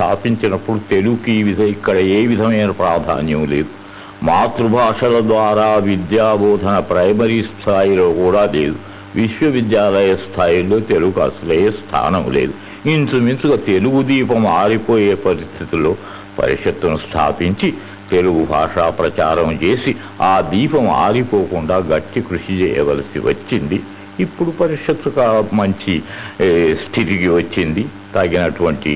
స్థాపించినప్పుడు తెలుగుకి ఈ విధ ఇక్కడ ఏ విధమైన ప్రాధాన్యం లేదు. మాతృభాషల ద్వారా విద్యాబోధన ప్రైమరీ స్థాయిలో కూడా లేదు. విశ్వవిద్యాలయ స్థాయిలో తెలుగు అసలే స్థానం లేదు. ఇంచుమించుగా తెలుగు దీపం ఆరిపోయే పరిస్థితుల్లో పరిషత్తును స్థాపించి తెలుగు భాషా ప్రచారం చేసి ఆ దీపం ఆరిపోకుండా గట్టి కృషి చేయవలసి వచ్చింది. ఇప్పుడు పరిషత్తు మంచి స్థితికి వచ్చింది. తగినటువంటి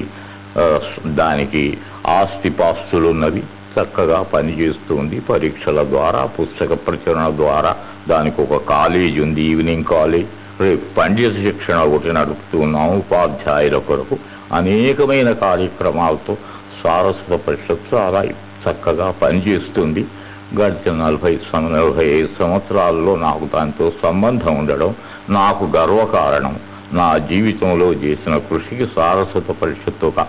దానికి ఆస్తిపాస్తులు ఉన్నవి చక్కగా పనిచేస్తుంది. పరీక్షల ద్వారా పుస్తక ప్రచురణ ద్వారా దానికి ఒక కాలేజ్ ఉంది ఈవినింగ్ కాలేజ్. రేపు పండిత శిక్షణ ఒకటి నడుపుతున్నాం ఉపాధ్యాయుల కొరకు. అనేకమైన కార్యక్రమాలతో సారస్వత పరిషత్ చాలా చక్కగా పనిచేస్తుంది. గడిచిన నలభై నలభై ఐదు సంవత్సరాల్లో నాకు దానితో సంబంధం ఉండడం నాకు గర్వకారణం. నా జీవితంలో చేసిన కృషికి సారస్వత పరిషత్ ఒక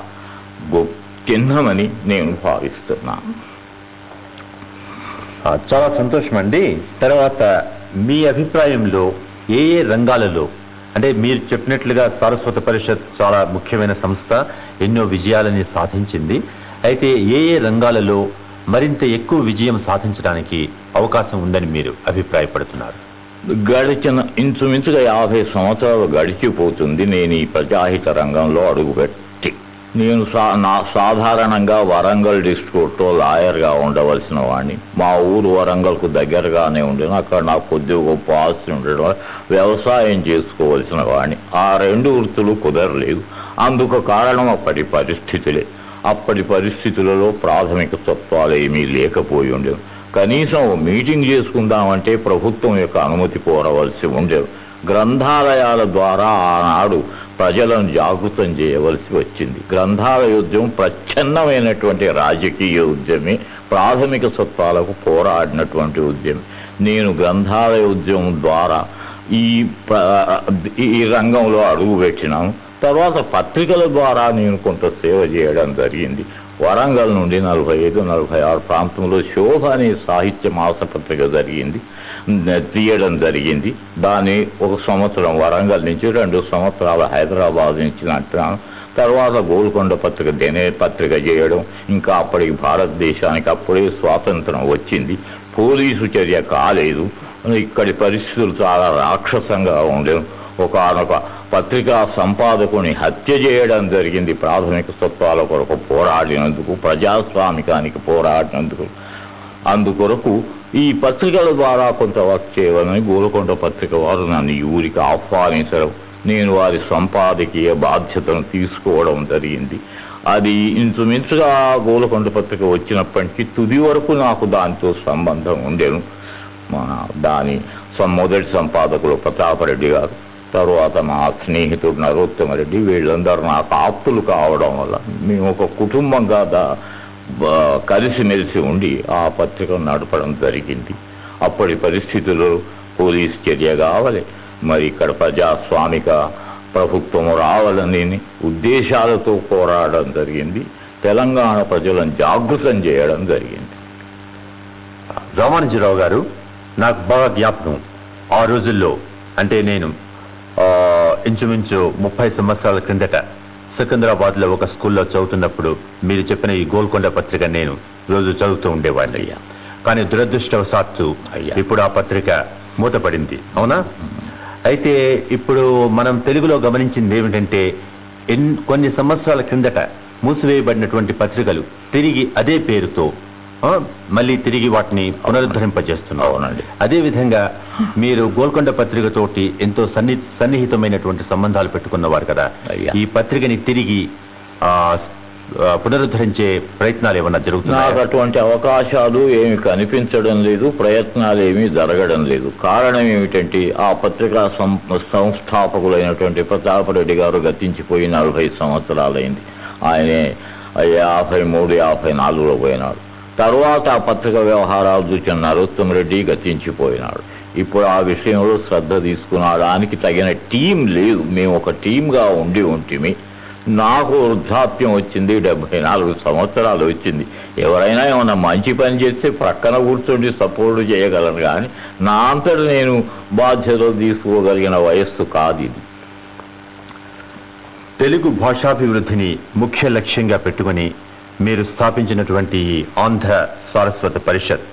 చిహ్నమని నేను భావిస్తున్నాను చాలా సంతోషం అండి తర్వాత మీ అభిప్రాయంలో ఏ ఏ రంగాలలో అంటే మీరు చెప్పినట్లుగా సారస్వత పరిషత్ చాలా ముఖ్యమైన సంస్థ ఎన్నో విజయాలని సాధించింది. అయితే ఏ ఏ రంగాలలో మరింత ఎక్కువ విజయం సాధించడానికి అవకాశం ఉందని మీరు అభిప్రాయపడుతున్నారు? గడిచిన ఇంచుమించుగా యాభై సంవత్సరాలు గడిచిపోతుంది. నేను ఈ ప్రజాహిత రంగంలో అడుగుపెట్టి నేను సా నా సాధారణంగా వరంగల్ డిస్ట్రిక్ట్లో లాయర్గా ఉండవలసిన వాడిని మా ఊరు వరంగల్కు దగ్గరగానే ఉండేది అక్కడ నాకు కొద్ది గొప్ప ఆస్తి ఉండడం వ్యవసాయం చేసుకోవలసిన వాడిని ఆ రెండు వృత్తులు కుదరలేదు. అందుకు కారణం అప్పటి పరిస్థితులే. అప్పటి పరిస్థితులలో ప్రాథమిక తత్వాలు ఏమీ లేకపోయి ఉండేవి. కనీసం మీటింగ్ చేసుకుందామంటే ప్రభుత్వం యొక్క అనుమతి కోరవలసి ఉండేది గ్రంథాలయాల ద్వారా ఆనాడు ప్రజలను జాగృతం చేయవలసి వచ్చింది. గ్రంథాలయ ఉద్యమం ప్రచ్ఛన్నమైనటువంటి రాజకీయ ఉద్యమే ప్రాథమిక సత్వాలకు పోరాడినటువంటి ఉద్యమం. నేను గ్రంథాలయ ఉద్యమం ద్వారా ఈ ఈ రంగంలో అడుగుపెట్టినాను. తర్వాత పత్రికల ద్వారా నేను కొంత సేవ చేయడం జరిగింది. వరంగల్ నుండి నలభై ఐదు నలభై ఆరు ప్రాంతంలో శోభ అనే సాహిత్య మాసపత్రిక జరిగింది. తీయడం జరిగింది. దాన్ని ఒక సంవత్సరం వరంగల్ నుంచి రెండు సంవత్సరాలు హైదరాబాద్ నుంచి నట్టాను తర్వాత గోల్కొండ పత్రిక దినే పత్రిక చేయడం. ఇంకా అప్పటికి భారతదేశానికి అప్పుడే స్వాతంత్రం వచ్చింది. పోలీసు చర్య కాలేదు. ఇక్కడి పరిస్థితులు చాలా రాక్షసంగా ఉండేవి. ఒకనొక పత్రికా సంపాదకుని హత్య చేయడం జరిగింది. ప్రాథమిక తత్వాల కొరకు పోరాడినందుకు ప్రజాస్వామికానికి పోరాడినందుకు. అందుకొరకు ఈ పత్రికల ద్వారా కొంత వర్క్ చేయాలని గోలకొండ పత్రిక వారు నన్ను ఊరికి ఆహ్వానించడం నేను వారి సంపాదకీయ బాధ్యతను తీసుకోవడం జరిగింది. అది ఇంచుమించుగా గోలకొండ పత్రిక వచ్చినప్పటికీ తుది వరకు నాకు దానితో సంబంధం ఉండేను. మా దాని మొదటి సంపాదకులు ప్రతాపరెడ్డి గారు. తర్వాత మా స్నేహితుడు నరోత్తమరెడ్డి వీళ్ళందరూ నాకు ఆప్తులు కావడం వల్ల మేము ఒక కుటుంబంగా దా కలిసిమెలిసి ఉండి ఆ పత్రికను నడపడం జరిగింది. అప్పటి పరిస్థితుల్లో పోలీస్ చర్య కావాలి. మరి ఇక్కడ ప్రజాస్వామిక ప్రభుత్వం రావాలని ఉద్దేశాలతో పోరాడడం జరిగింది. తెలంగాణ ప్రజలను జాగృతం చేయడం జరిగింది. రామానుజరావు గారు నాకు బాగా జ్ఞాపకం. ఆ రోజుల్లో అంటే నేను ఇంచుమించు ముప్పై సంవత్సరాల క్రిందట సికింద్రాబాద్లో ఒక స్కూల్లో చదువుతున్నప్పుడు మీరు చెప్పిన ఈ గోల్కొండ పత్రిక నేను రోజు చదువుతూ ఉండేవాడిని అయ్యా. కానీ దురదృష్టవశాత్తు అయ్యా. ఇప్పుడు ఆ పత్రిక మూతపడింది అవునా అయితే ఇప్పుడు మనం తెలుగులో గమనించింది ఏమిటంటే ఎన్ కొన్ని సంవత్సరాల క్రిందట మూసివేయబడినటువంటి పత్రికలు తిరిగి అదే పేరుతో మళ్ళీ తిరిగి వాటిని పునరుద్ధరింపజేస్తున్నారు అవునండి. అదే విధంగా మీరు గోల్కొండ పత్రిక తోటి ఎంతో సన్ని సన్నిహితమైనటువంటి సంబంధాలు పెట్టుకున్నవారు కదా అయ్యా. ఈ పత్రికని తిరిగి పునరుద్ధరించే ప్రయత్నాలు ఏమన్నా జరుగుతున్నాయా? అటువంటి అవకాశాలు ఏమి కనిపించడం లేదు ప్రయత్నాలు ఏమీ జరగడం లేదు. కారణం ఏమిటంటే ఆ పత్రికా సం- సంస్థాపకులైనటువంటి ప్రతాపరెడ్డి గారు గతించిపోయి నలభై సంవత్సరాలైంది. ఆయనే యాభై మూడు యాభై నాలుగులో పోయినాడు. తర్వాత ఆ పత్రిక వ్యవహారాలు చూసిన నరోత్తమ గతించిపోయినాడు. ఇప్పుడు ఆ విషయంలో శ్రద్ధ తీసుకునడానికి తగిన టీం లేదు. మేము ఒక టీంగా ఉండి ఉంటిమి. నాకు వృద్ధాప్యం వచ్చింది డెబ్బై నాలుగు సంవత్సరాలు వచ్చింది. ఎవరైనా ఏమన్నా మంచి పని చేస్తే ప్రక్కన కూర్చొని సపోర్ట్ చేయగలను కానీ నా అంతట నేను బాధ్యతలు తీసుకోగలిగిన వయస్సు కాదు ఇది. తెలుగు భాషాభివృద్ధిని ముఖ్య లక్ష్యంగా పెట్టుకొని మీరు స్థాపించినటువంటి ఈ ఆంధ్ర సారస్వత పరిషత్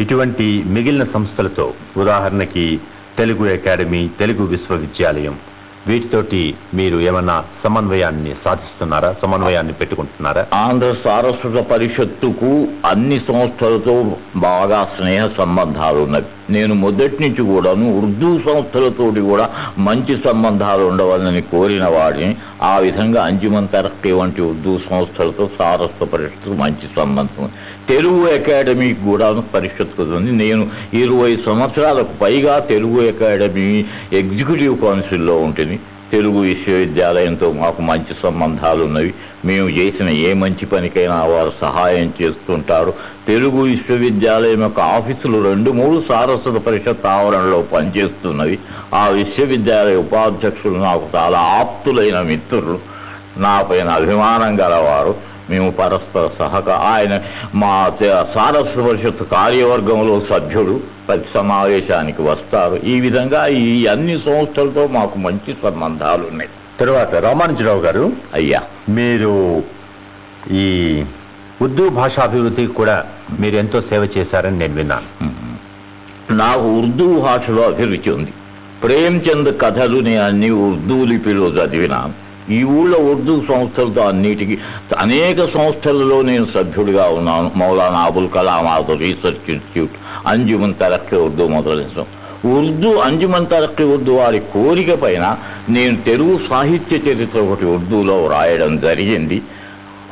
ఇటువంటి మిగిలిన సంస్థలతో ఉదాహరణకి తెలుగు అకాడమీ తెలుగు విశ్వవిద్యాలయం వీటితోటి మీరు ఏమన్నా సమన్వయాన్ని సాధిస్తున్నారా సమన్వయాన్ని పెట్టుకుంటున్నారా? ఆంధ్ర సారస్వత పరిషత్తుకు అన్ని సంస్థలతో బాగా స్నేహ సంబంధాలు ఉన్నవి నేను మొదటి నుంచి కూడాను ఉర్దూ సంస్థలతోటి కూడా మంచి సంబంధాలు ఉండవాలని కోరిన వాడిని ఆ విధంగా అంజుమన్ తరక్కి వంటి ఉర్దూ సంస్థలతో సారస్వ పరిషత్తు మంచి సంబంధం తెలుగు అకాడమీ కూడా పరిషత్తు ఉంది నేను ఇరవై సంవత్సరాలకు పైగా తెలుగు అకాడమీ ఎగ్జిక్యూటివ్ కౌన్సిల్లో ఉంటుంది తెలుగు విశ్వవిద్యాలయంతో మాకు మంచి సంబంధాలు ఉన్నవి. మేము చేసిన ఏ మంచి పనికైనా వారు సహాయం చేస్తుంటారు. తెలుగు విశ్వవిద్యాలయం యొక్క ఆఫీసులు రెండు మూడు సారస్వత పరిషత్ ఆవరణలో పనిచేస్తున్నవి. ఆ విశ్వవిద్యాలయ ఉపాధ్యక్షులు నాకు చాలా ఆప్తులైన మిత్రులు. నా పైన అభిమానం గలవారు. మేము పరస్పర సహక ఆయన మా సారస్వత పరిషత్ కార్యవర్గంలో సభ్యుడు ప్రతి సమావేశానికి వస్తారు. ఈ విధంగా ఈ అన్ని సంస్థలతో మాకు మంచి సంబంధాలు ఉన్నాయి. తర్వాత రామానుజరావు గారు అయ్యా. మీరు ఈ ఉర్దూ భాషాభివృద్ధికి కూడా మీరు ఎంతో సేవ చేశారని నేను విన్నాను. నాకు ఉర్దూ భాషలో అభిరుచి ఉంది. ప్రేమ్చంద్ కథలు నేను అన్ని ఉర్దూ లిపిలో చదివినాను. ఈ ఊళ్ళో ఉర్దూ సంస్థలతో అన్నిటికీ. అనేక సంస్థలలో నేను సభ్యుడిగా ఉన్నాను. మౌలానా అబుల్ కలాం ఆజాద్ రీసెర్చ్ ఇన్స్టిట్యూట్ అంజుమన్ తరక్కి ఉర్దూ మొదలైన ఉర్దూ అంజుమన్ తరక్కి ఉర్దూ వారి కోరిక పైన నేను తెలుగు సాహిత్య చరిత్ర ఒకటి ఉర్దూలో వ్రాయడం జరిగింది.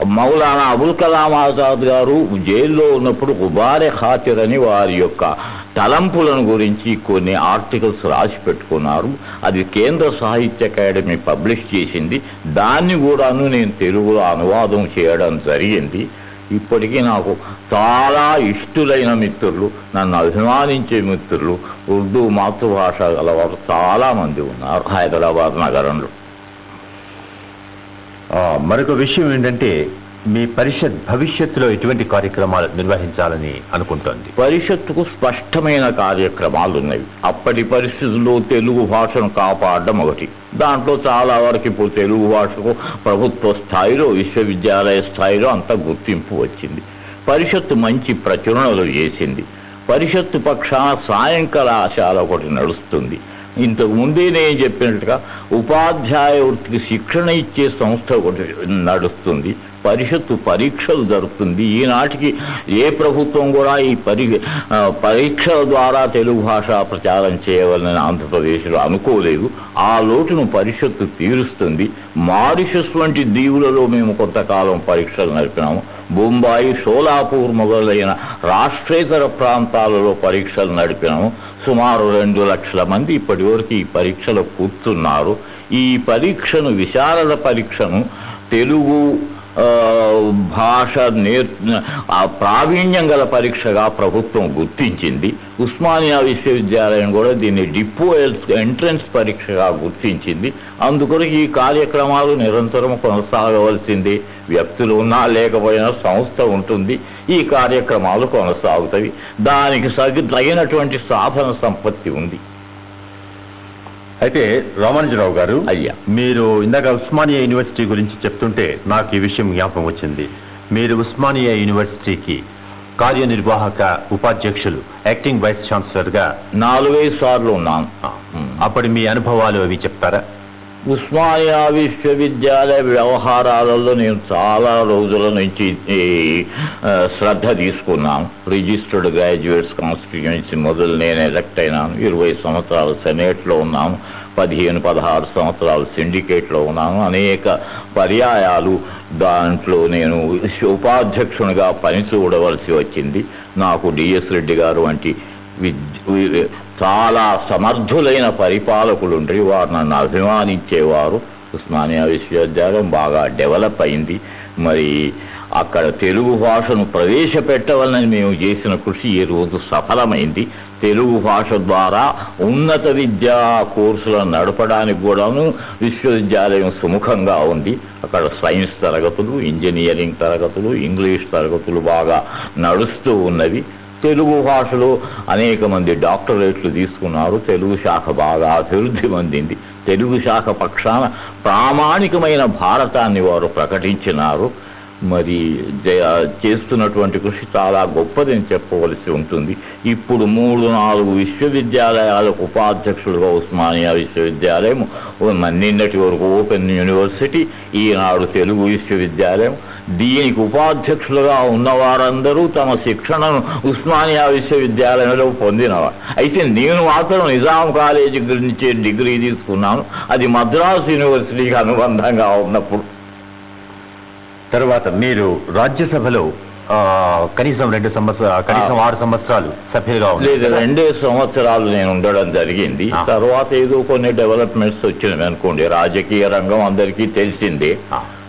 మౌలానా అబుల్ కలాం ఆజాద్ గారు జైల్లో ఉన్నప్పుడు గుబారే ఖాతిర్ అని వారి యొక్క తలంపులను గురించి కొన్ని ఆర్టికల్స్ రాసి పెట్టుకున్నారు. అది కేంద్ర సాహిత్య అకాడమీ పబ్లిష్ చేసింది. దాన్ని కూడాను నేను తెలుగులో అనువాదం చేయడం జరిగింది. ఇప్పటికీ నాకు చాలా ఇష్టులైన మిత్రులు నన్ను అభిమానించే మిత్రులు ఉర్దూ మాతృభాష గలవారు చాలా మంది ఉన్నారు హైదరాబాద్ నగరంలో. మరొక విషయం ఏంటంటే మీ పరిషత్ భవిష్యత్తులో ఎటువంటి కార్యక్రమాలు నిర్వహించాలని అనుకుంటోంది? పరిషత్తుకు స్పష్టమైన కార్యక్రమాలు ఉన్నవి. అప్పటి పరిస్థితుల్లో తెలుగు భాషను కాపాడడం ఒకటి. దాంట్లో చాలా వరకు ఇప్పుడు తెలుగు భాషకు ప్రభుత్వ స్థాయిలో విశ్వవిద్యాలయ స్థాయిలో అంత గుర్తింపు వచ్చింది. పరిషత్తు మంచి ప్రచురణలు చేసింది. పరిషత్తు పక్షాన సాయంకాలాశాల ఒకటి నడుస్తుంది. ఇంతకు ముందే నేను చెప్పినట్టుగా ఉపాధ్యాయ వృత్తికి శిక్షణ ఇచ్చే సంస్థ ఒకటి నడుస్తుంది. పరిషత్తు పరీక్షలు జరుపుతుంది. ఈనాటికి ఏ ప్రభుత్వం కూడా ఈ పరి పరీక్షల ద్వారా తెలుగు భాష ప్రచారం చేయవలని ఆంధ్రప్రదేశ్లో అనుకోలేదు. ఆ లోటును పరిషత్తు తీరుస్తుంది. మారిషస్ వంటి దీవులలో మేము కొంతకాలం పరీక్షలు నడిపినాము. బొంబాయి షోలాపూర్ మొదలైన రాష్ట్రేతర ప్రాంతాలలో పరీక్షలు నడిపినాము. సుమారు రెండు లక్షల మంది ఇప్పటి వరకు ఈ పరీక్షలో కూర్చున్నారు. ఈ పరీక్షను విశారద పరీక్షను తెలుగు భాష నేర్ ప్రావీణ్యం గల పరీక్షగా ప్రభుత్వం గుర్తించింది. ఉస్మానియా విశ్వవిద్యాలయం కూడా దీన్ని డిపో ఎంట్రన్స్ పరీక్షగా గుర్తించింది. అందుకొరకు ఈ కార్యక్రమాలు నిరంతరం కొనసాగవలసింది. వ్యక్తులు ఉన్నా లేకపోయినా సంస్థ ఉంటుంది. ఈ కార్యక్రమాలు కొనసాగుతాయి. దానికి సగి తగినటువంటి సాధన సంపత్తి ఉంది. అయితే రామానుజరావు గారు అయ్యా. మీరు ఇందాక ఉస్మానియా యూనివర్సిటీ గురించి చెప్తుంటే నాకు ఈ విషయం జ్ఞాపకం వచ్చింది. మీరు ఉస్మానియా యూనివర్సిటీకి కార్యనిర్వాహక ఉపాధ్యక్షులు యాక్టింగ్ వైస్ ఛాన్సలర్గా నాలుగైదు సార్లు ఉన్నాను ఆ, అప్పటి మీ అనుభవాలు అవి చెప్తారా? ఉస్మానియా విశ్వవిద్యాలయ వ్యవహారాలలో నేను చాలా రోజుల నుంచి శ్రద్ధ తీసుకున్నాను రిజిస్టర్డ్ గ్రాడ్యుయేట్స్ కాన్స్టిట్యూన్సీ మొదలు నేను ఎలక్ట్ అయినాను. ఇరవై సంవత్సరాలు సెనేట్లో ఉన్నాను పదిహేను పదహారు సంవత్సరాలు సిండికేట్లో ఉన్నాను. అనేక పర్యాయాలు దాంట్లో నేను ఉపాధ్యక్షునిగా పని చూడవలసి వచ్చింది. నాకు డిఎస్ రెడ్డి గారు వంటి చాలా సమర్థులైన పరిపాలకులు ఉండి వారు నన్ను అభిమానించేవారు. ఉస్మానియా విశ్వవిద్యాలయం బాగా డెవలప్ అయింది. మరి అక్కడ తెలుగు భాషను ప్రవేశపెట్టవాలని మేము చేసిన కృషి ఈ రోజు సఫలమైంది. తెలుగు భాష ద్వారా ఉన్నత విద్యా కోర్సులను నడపడానికి కూడాను విశ్వవిద్యాలయం సుముఖంగా ఉంది. అక్కడ సైన్స్ తరగతులు ఇంజనీరింగ్ తరగతులు ఇంగ్లీష్ తరగతులు బాగా నడుస్తూ ఉన్నవి. తెలుగు భాషలో అనేక మంది డాక్టరేట్లు తీసుకున్నారు. తెలుగు శాఖ బాగా అభివృద్ధి పొందింది. తెలుగు శాఖ పక్షాన ప్రామాణికమైన భారతాన్ని వారు ప్రకటించినారు. మరి జయ- చేస్తున్నటువంటి కృషి చాలా గొప్పదని చెప్పవలసి ఉంటుంది. ఇప్పుడు మూడు నాలుగు విశ్వవిద్యాలయాలకు ఉపాధ్యక్షుడుగా ఉస్మానియా విశ్వవిద్యాలయం నిన్నటి వరకు ఓపెన్ యూనివర్సిటీ ఈనాడు తెలుగు విశ్వవిద్యాలయం. దీనికి ఉపాధ్యక్షులుగా ఉన్నవారందరూ తమ శిక్షణను ఉస్మానియా విశ్వవిద్యాలయంలో పొందినవారు. అయితే నేను మాత్రం నిజాం కాలేజీ నుంచి డిగ్రీ తీసుకున్నాను. అది మద్రాసు యూనివర్సిటీకి అనుబంధంగా ఉన్నప్పుడు. తర్వాత మీరు రాజ్యసభలో కనీసం రెండు సంవత్సరాలు కనీసం ఆరు సంవత్సరాలు సభ్యులుగా లేదు రెండే సంవత్సరాలు నేను ఉండడం జరిగింది. తర్వాత ఏదో కొన్ని డెవలప్మెంట్స్ వచ్చినవి అనుకోండి. రాజకీయ రంగం అందరికీ తెలిసిందే.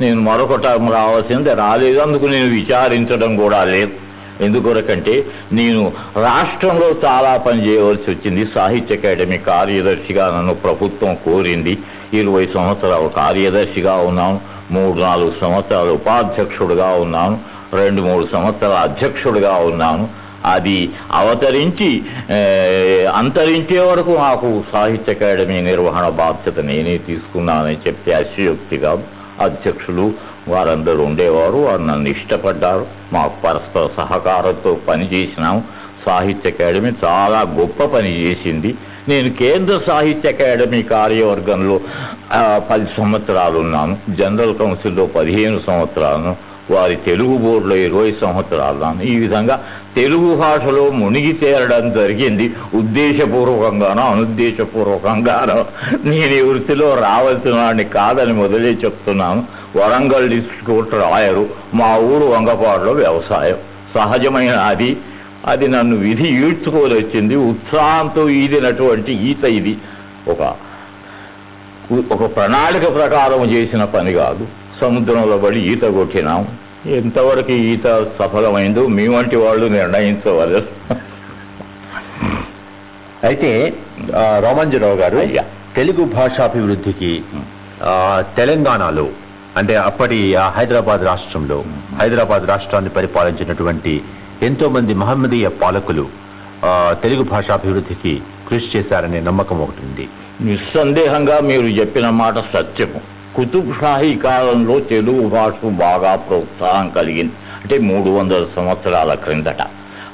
నేను మరొక టర్మ్ రావాల్సింది. రాలేదు అందుకు నేను విచారించడం కూడా లేదు. ఎందుకొరకంటే నేను రాష్ట్రంలో చాలా పని చేయవలసి వచ్చింది. సాహిత్య అకాడమీ కార్యదర్శిగా నన్ను ప్రభుత్వం కోరింది. ఇరవై సంవత్సరాలు కార్యదర్శిగా ఉన్నాను. మూడు నాలుగు సంవత్సరాలు ఉపాధ్యక్షుడుగా ఉన్నాను రెండు మూడు సంవత్సరాల అధ్యక్షుడిగా ఉన్నాను. అది అవతరించి అంతరించే వరకు నాకు సాహిత్య అకాడమీ నిర్వహణ బాధ్యత నేనే తీసుకున్నానని చెప్తే అతిశయోక్తి కాదు. అధ్యక్షులు వారందరూ ఉండేవారు వారు నన్ను ఇష్టపడ్డారు. మాకు పరస్పర సహకారంతో పనిచేసినాము. సాహిత్య అకాడమీ చాలా గొప్ప పని చేసింది. నేను కేంద్ర సాహిత్య అకాడమీ కార్యవర్గంలో పది సంవత్సరాలు ఉన్నాను. జనరల్ కౌన్సిల్లో పదిహేను సంవత్సరాలను వారి తెలుగు బోర్డులో ఇరవై సంవత్సరాలు ఈ విధంగా తెలుగు భాషలో మునిగి తేరడం జరిగింది. ఉద్దేశపూర్వకంగానో అనుద్దేశపూర్వకంగానో నేను ఈ వృత్తిలో రావాల్సిన వాడిని కాదని మొదలే చెప్తున్నాను. వరంగల్ డిస్ట్రిక్ట్ రాయరు. మా ఊరు వంగపాడులో వ్యవసాయం. సహజమైన అది అది నన్ను విధి ఈడ్చుకొని వచ్చింది ఉత్సాహంతో ఈదినటువంటి ఈత ఇది. ఒక ఒక ప్రణాళిక ప్రకారం చేసిన పని కాదు. సముద్రంలో పడి ఈత కొట్టినాం. ఎంతవరకు ఈత సఫలమైందో మీ వంటి వాళ్ళు నిర్ణయించవలసి అయితే రామాంజరావు గారు. తెలుగు భాషాభివృద్ధికి తెలంగాణలో అంటే అప్పటి హైదరాబాద్ రాష్ట్రంలో హైదరాబాద్ రాష్ట్రాన్ని పరిపాలించినటువంటి ఎంతో మంది మహమ్మదీయ పాలకులు తెలుగు భాషాభివృద్ధికి కృషి చేశారనే నమ్మకం ఒకటి ఉంది. నిస్సందేహంగా మీరు చెప్పిన మాట సత్యము. కుతుబ్ షాహీ కాలంలో తెలుగు భాషకు బాగా ప్రోత్సాహం కలిగింది. అంటే మూడు వందల సంవత్సరాల క్రిందట.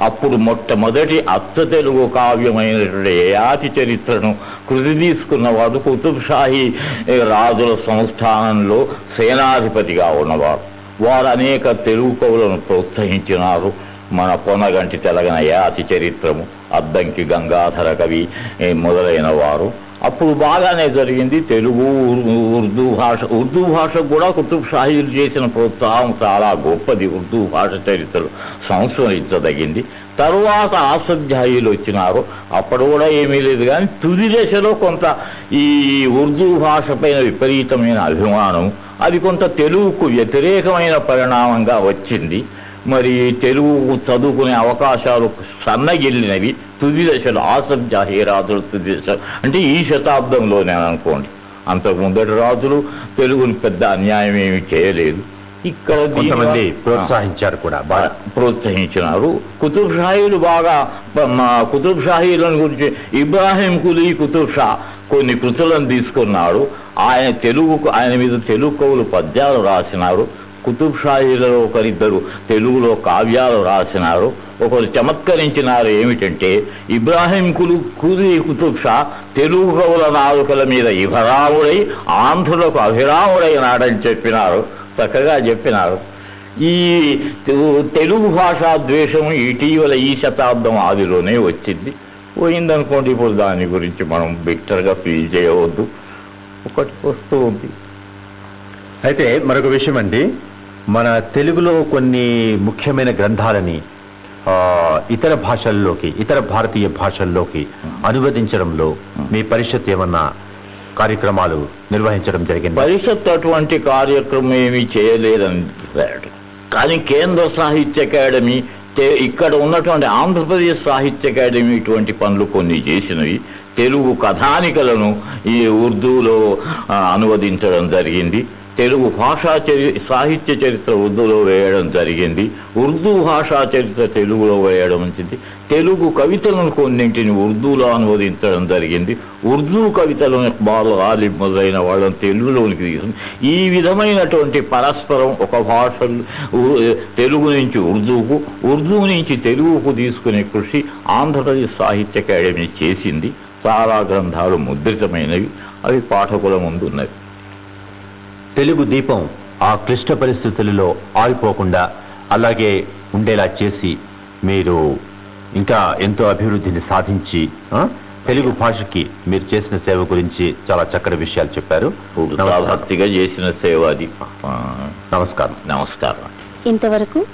అప్పుడు మొట్టమొదటి అచ్చ తెలుగు కావ్యమైనటువంటి యయాతి చరిత్రను కృతి తీసుకున్నవాడు కుతుబ్ షాహీ రాజుల సంస్థానంలో సేనాధిపతిగా ఉన్నవారు వారు అనేక తెలుగు కవులను ప్రోత్సహించినారు. మన పొనగంటి తెలగన యాతి చరిత్రము. అద్దంకి గంగాధర కవి మొదలైన వారు. అప్పుడు బాగానే జరిగింది. తెలుగు ఉర్దూ భాష ఉర్దూ భాషకు కూడా కుతుబ్ షాహీలు చేసిన ప్రోత్సాహం చాలా గొప్పది. ఉర్దూ భాష చరిత్రలు సంస్మరించదగింది తరువాత ఆసధ్యాయులు వచ్చినారు. అప్పుడు కూడా ఏమీ లేదు కానీ తుది దశలో కొంత ఈ ఉర్దూ భాష పైన విపరీతమైన అభిమానం అది కొంత తెలుగుకు వ్యతిరేకమైన పరిణామంగా వచ్చింది. మరి తెలుగు చదువుకునే అవకాశాలు సన్నగిల్లినవి. తుది దశలో ఆసఫ్ జాహీరాజులు తుది దశ అంటే ఈ శతాబ్దంలోనే అనుకోండి. అంతకు ముందటి రాజులు తెలుగుని పెద్ద అన్యాయం ఏమీ చేయలేదు. ఇక్కడ కొంతమంది ప్రోత్సహించారు కూడా బాగా. ప్రోత్సహించినారు. కుతుబ్ షాహీలు బాగా కుతుబ్ షాహీలను గురించి ఇబ్రాహిం కులీ కుతుబ్ షా కొన్ని కృతులను తీసుకున్నాడు ఆయన తెలుగుకు ఆయన మీద తెలుగు కవులు పద్యాలు రాసినారు. కుతుబ్ షాహీలలో ఒకరిద్దరు తెలుగులో కావ్యాలు రాసినారు. ఒకరు చమత్కరించినారు ఏమిటంటే ఇబ్రాహీం కులు కుది కుతుబ్ షా తెలుగు కవుల నాలుకల మీద ఇభరాముడై ఆంధ్రులకు అభిరాముడైనాడని చెప్పినారు. చక్కగా చెప్పినారు. ఈ తెలుగు భాషా ద్వేషం ఇటీవల ఈ శతాబ్దం ఆదిలోనే వచ్చింది. పోయిందనుకోండి ఇప్పుడు దాని గురించి మనం బిట్టర్గా ఫీల్ చేయవద్దు. ఒకటి వస్తూ ఉంది. అయితే మరొక విషయం అండి మన తెలుగులో కొన్ని ముఖ్యమైన గ్రంథాలని ఇతర భాషల్లోకి ఇతర భారతీయ భాషల్లోకి అనువదించడంలో మీ పరిషత్ ఏమన్నా కార్యక్రమాలు నిర్వహించడం జరిగింది? పరిషత్ అటువంటి కార్యక్రమం ఏమీ చేయలేదని కానీ కేంద్ర సాహిత్య అకాడమీ ఇక్కడ ఉన్నటువంటి ఆంధ్రప్రదేశ్ సాహిత్య అకాడమీ ఇటువంటి పనులు కొన్ని చేసినవి. తెలుగు కథానికలను ఈ ఉర్దూలో అనువదించడం జరిగింది. తెలుగు భాషా చరి సాహిత్య చరిత్ర ఉర్దూలో వేయడం జరిగింది. ఉర్దూ భాషా చరిత్ర తెలుగులో వేయడం వచ్చింది. తెలుగు కవితలను కొన్నింటిని ఉర్దూలో అనువదించడం జరిగింది. ఉర్దూ కవితలను ఇక్బాల్ గాలిబ్ మొదలైన వాళ్ళని తెలుగులోనికి తీసుకుని ఈ విధమైనటువంటి పరస్పరం ఒక భాష తెలుగు నుంచి ఉర్దూకు ఉర్దూ నుంచి తెలుగుకు తీసుకునే కృషి ఆంధ్రప్రదేశ్ సాహిత్య అకాడమీ చేసింది. చాలా గ్రంథాలు ముద్రితమైనవి. అవి పాఠకుల ముందు ఉన్నవి తెలుగు దీపం ఆ క్లిష్ట పరిస్థితులలో ఆగిపోకుండా అలాగే ఉండేలా చేసి మీరు ఇంకా ఎంతో అభివృద్ధిని సాధించి తెలుగు భాషకి మీరు చేసిన సేవ గురించి చాలా చక్కటి విషయాలు చెప్పారు. భక్తిగా చేసిన సేవ అది. నమస్కారం. నమస్కారం. ఇంతవరకు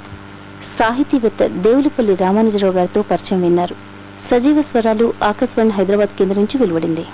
సాహితీవేత్త దేవులపల్లి రామానుజరావు గారితో పరిచయం విన్నారు. సజీవ స్వరాలు ఆకాశవాణి హైదరాబాద్ కేంద్రం నుంచి వెలువడింది.